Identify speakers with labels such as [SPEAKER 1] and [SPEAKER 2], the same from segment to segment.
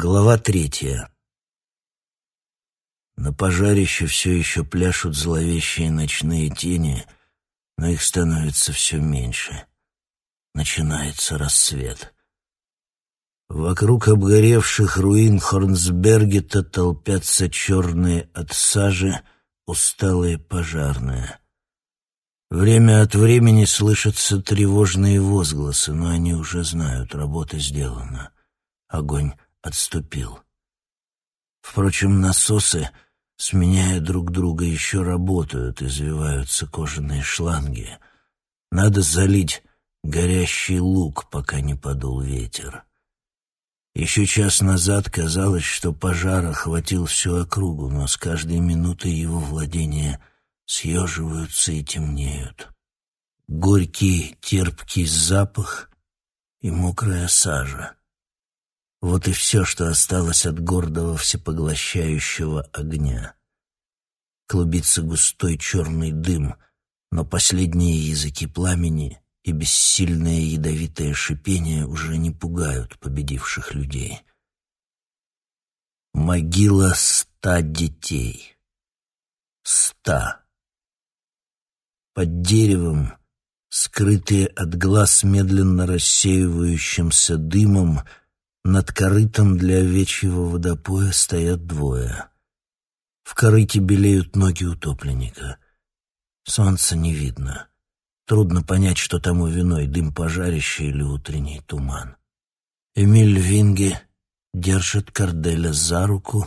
[SPEAKER 1] Глава третья. На пожарище все еще пляшут зловещие ночные тени, но их становится все меньше. Начинается рассвет. Вокруг обгоревших руин Хорнсбергета толпятся черные от сажи, усталые пожарные. Время от времени слышатся тревожные возгласы, но они уже знают, работа сделана. Огонь отступил. Впрочем, насосы, сменяя друг друга, еще работают, извиваются кожаные шланги. Надо залить горящий лук, пока не подул ветер. Еще час назад казалось, что пожар охватил всю округу, но с каждой минутой его владения съеживаются и темнеют. Горький терпкий запах и мокрая сажа. Вот и все, что осталось от гордого всепоглощающего огня. Клубится густой черный дым, но последние языки пламени и бессильное ядовитое шипение уже не пугают победивших людей. Могила ста детей. Ста. Под деревом, скрытые от глаз медленно рассеивающимся дымом, над корытом для овечьего водопоя стоят двое. В корыте белеют ноги утопленника. Солнца не видно. Трудно понять, что тому виной, дым пожарища или утренний туман. Эмиль Винге держит Корделя за руку,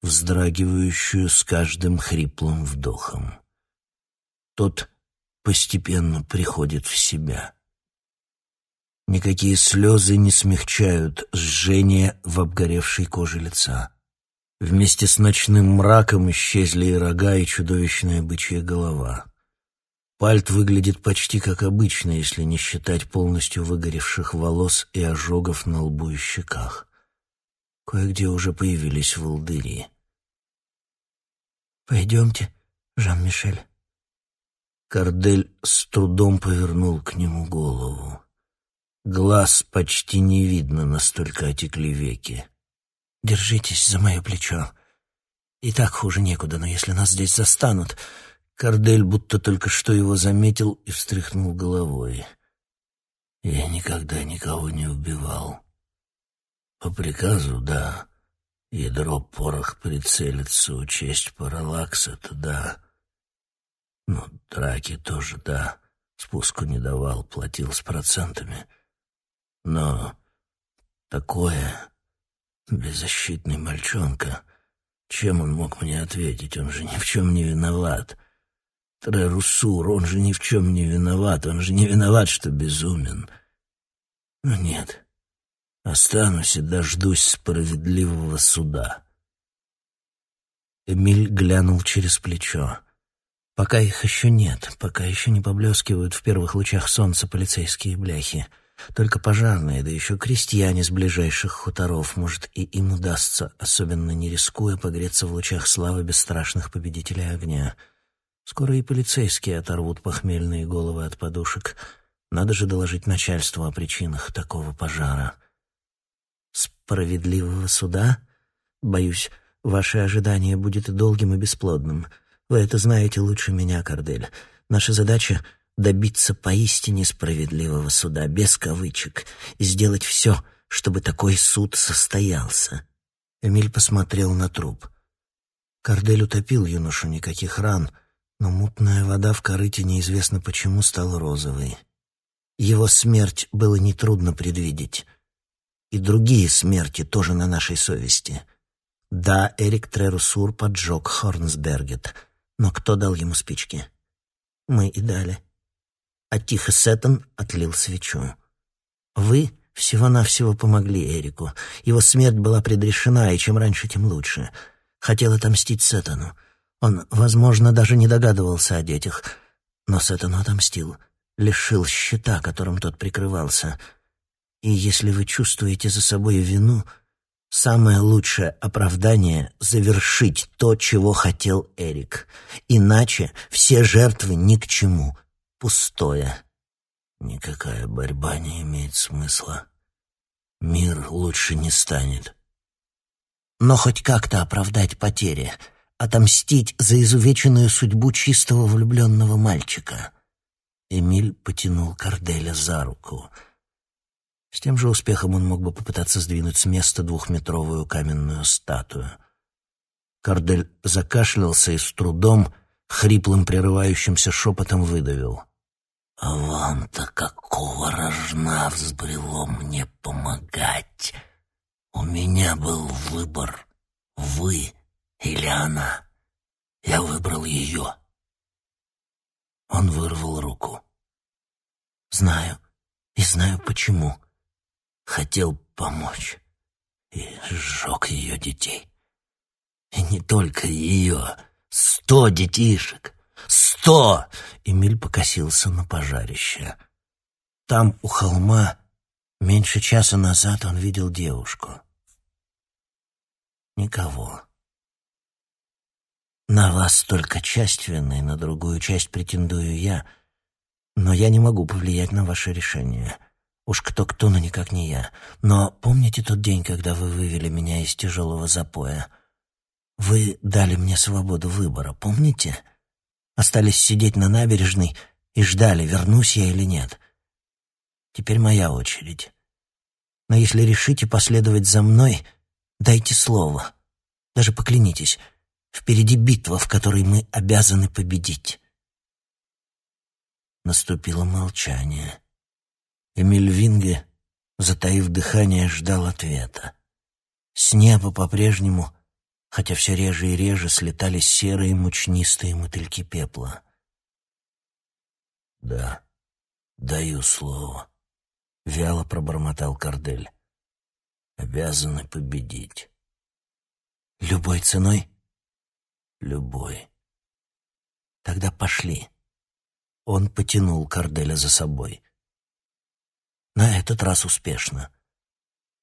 [SPEAKER 1] вздрагивающую с каждым хриплым вдохом. Тот постепенно приходит в себя. Никакие слезы не смягчают жжение в обгоревшей коже лица. Вместе с ночным мраком исчезли и рога, и чудовищная бычья голова. Пальт выглядит почти как обычно, если не считать полностью выгоревших волос и ожогов на лбу и щеках. Кое-где уже появились волдыри.
[SPEAKER 2] «Пойдемте, Жан-Мишель».
[SPEAKER 1] Кардель с трудом повернул к нему голову. Глаз почти не видно, настолько отекли веки.
[SPEAKER 2] «Держитесь за мое плечо. И так хуже некуда, но если нас здесь застанут...»
[SPEAKER 1] Кардель будто только что его заметил и встряхнул головой. «Я никогда никого не убивал. По приказу, да. Ядро, порох, прицелиться, учесть параллакс — это да. Ну, драки тоже да. Спуску не давал, платил с процентами». Но такое... Беззащитный мальчонка. Чем он мог мне ответить? Он же ни в чем не виноват. Трерусур, он же ни в чем не виноват. Он же не виноват, что безумен. Но нет. Останусь и дождусь справедливого суда.
[SPEAKER 2] Эмиль глянул через плечо. Пока их еще нет, пока еще не поблескивают в первых лучах солнца полицейские бляхи. Только пожарные, да еще крестьяне с ближайших хуторов, может, и им удастся, особенно не рискуя, погреться в лучах славы бесстрашных победителей огня. Скоро и полицейские оторвут похмельные головы от подушек. Надо же доложить начальству о причинах такого пожара. Справедливого суда? Боюсь, ваше ожидание будет долгим и бесплодным. Вы это знаете лучше меня, Кардель. Наша задача добиться поистине справедливого суда, без кавычек, и сделать все, чтобы такой суд состоялся. Эмиль посмотрел на труп. Кардель утопил юношу, никаких ран, но мутная вода в корыте неизвестно почему стала розовой. Его смерть было нетрудно предвидеть. И другие смерти тоже на нашей совести. Да, Эрик Трерусур поджег Хорнсбергет, но кто дал ему спички? Мы и дали а Тихо Сеттон отлил свечу. «Вы всего-навсего помогли Эрику. Его смерть была предрешена, и чем раньше, тем лучше. Хотел отомстить Сеттону. Он, возможно, даже не догадывался о детях, но Сеттону отомстил, лишил щита, которым тот прикрывался. И если вы чувствуете за собой вину, самое лучшее оправдание — завершить то, чего хотел Эрик. Иначе все жертвы ни к чему — пустое. Никакая борьба не имеет смысла. Мир лучше не станет. но хоть как-то оправдать потери, отомстить за изувеченную судьбу чистого влюбленного мальчика. Эмиль потянул Карделя за руку. С тем же успехом он мог бы попытаться сдвинуть с места двухметровую каменную статую. Кардель закашлялся и с трудом, хриплым прерывающимся шепотом выдавил. «А вам-то какого рожна взбрело мне помогать? У меня был выбор, вы или она. Я выбрал ее». Он вырвал руку. «Знаю, и знаю почему. Хотел помочь и сжег ее детей. И не только ее, сто детишек, сто!» Эмиль покосился на пожарище. Там, у холма, меньше часа назад он видел девушку. Никого. На вас только часть вины, на другую часть претендую я, но я не могу повлиять на ваше решение. Уж кто-кто, но никак не я. Но помните тот день, когда вы вывели меня из тяжелого запоя? Вы дали мне свободу выбора, помните? Остались сидеть на набережной и ждали, вернусь я или нет. Теперь моя очередь. Но если решите последовать за мной, дайте слово. Даже поклянитесь — Впереди битва, в которой мы обязаны победить. Наступило молчание. Эмиль Винге, затаив дыхание, ждал ответа. С неба по-прежнему, хотя все реже и реже, слетали серые мучнистые мотыльки пепла. «Да, даю слово», — вяло пробормотал Кардель. «Обязаны победить». «Любой ценой?» любой. Тогда пошли. Он потянул Карделя за собой. На этот раз успешно.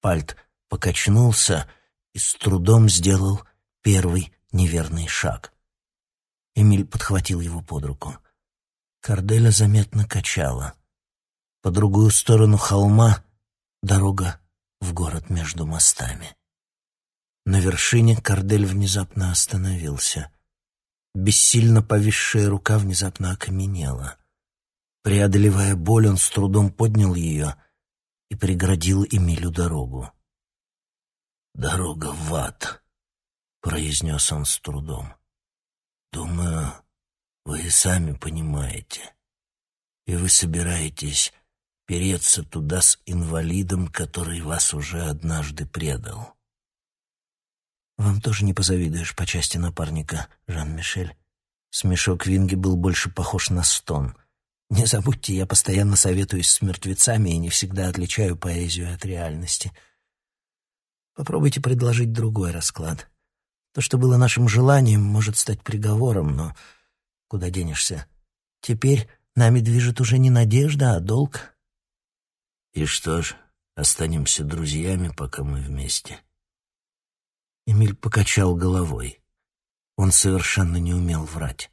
[SPEAKER 2] Пальт покачнулся и с трудом сделал первый неверный шаг. Эмиль подхватил его под руку. Карделя заметно качала. По другую сторону холма дорога в город между мостами. На вершине Кардель внезапно остановился. Бессильно повисшая рука внезапно окаменела. Преодолевая боль, он с трудом поднял ее и преградил Эмилю дорогу. «Дорога в ад», — произнес он с трудом. «Думаю, вы и сами понимаете. И вы собираетесь переться туда с инвалидом, который вас уже однажды предал». «Вам тоже не позавидуешь по части напарника, Жан-Мишель». Смешок Винги был больше похож на стон. «Не забудьте, я постоянно советуюсь с мертвецами и не всегда отличаю поэзию от реальности. Попробуйте предложить другой расклад. То, что было нашим желанием, может стать приговором, но куда денешься? Теперь нами движет уже не надежда, а долг». «И что ж, останемся друзьями, пока мы вместе». Эмиль покачал головой. Он совершенно не умел врать.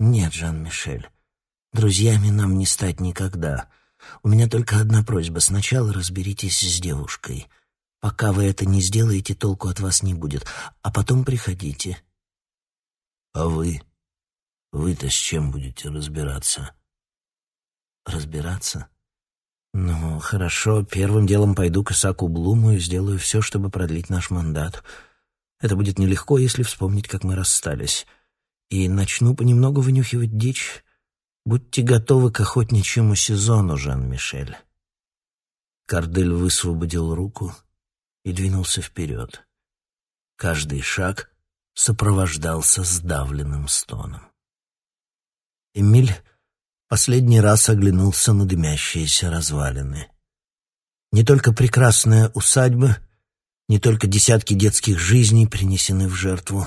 [SPEAKER 2] «Нет, Жан-Мишель, друзьями нам не стать никогда. У меня только одна просьба. Сначала разберитесь с девушкой. Пока вы это не сделаете, толку от вас не будет. А потом приходите». «А вы? Вы-то с чем будете разбираться?» «Разбираться?» «Ну, хорошо, первым делом пойду к Исаку Блуму и сделаю все, чтобы продлить наш мандат. Это будет нелегко, если вспомнить, как мы расстались. И начну понемногу вынюхивать дичь. Будьте готовы к охотничьему сезону, Жан-Мишель». Кардель высвободил руку и двинулся вперед. Каждый шаг сопровождался сдавленным стоном. Эмиль последний раз оглянулся на дымящиеся развалины. Не только прекрасная усадьба, не только десятки детских жизней принесены в жертву.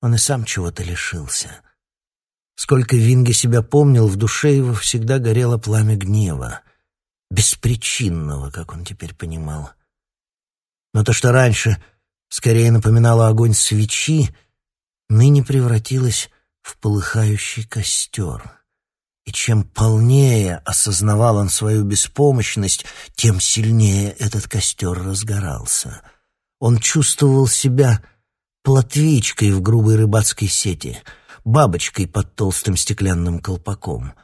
[SPEAKER 2] Он и сам чего-то лишился. Сколько Винга себя помнил, в душе его всегда горело пламя гнева, беспричинного, как он теперь понимал. Но то, что раньше скорее напоминало огонь свечи, ныне превратилось в полыхающий костер. И чем полнее осознавал он свою беспомощность, тем сильнее этот костер разгорался. Он чувствовал себя плотвичкой в грубой рыбацкой сети, бабочкой под толстым стеклянным колпаком.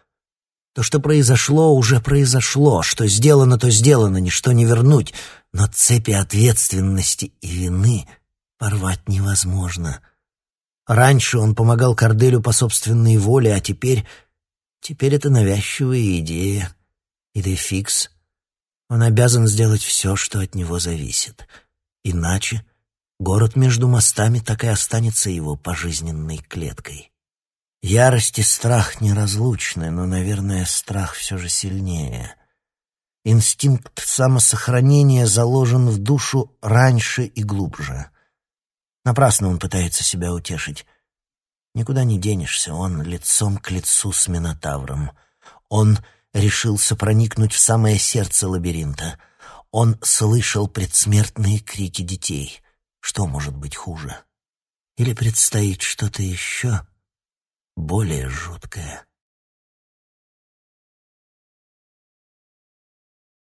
[SPEAKER 2] То, что произошло, уже произошло, что сделано, то сделано, ничто не вернуть, но цепи ответственности и вины порвать невозможно. Раньше он помогал Корделю по собственной воле, а теперь... Теперь это навязчивая идея. Идефикс. Он обязан сделать все, что от него зависит. Иначе город между мостами так и останется его пожизненной клеткой. Ярость и страх неразлучны, но, наверное, страх все же сильнее. Инстинкт самосохранения заложен в душу раньше и глубже. Напрасно он пытается себя утешить. Никуда не денешься, он лицом к лицу с Минотавром. Он решился проникнуть в самое сердце лабиринта. Он слышал предсмертные крики детей. Что может быть хуже? Или предстоит что-то еще более жуткое?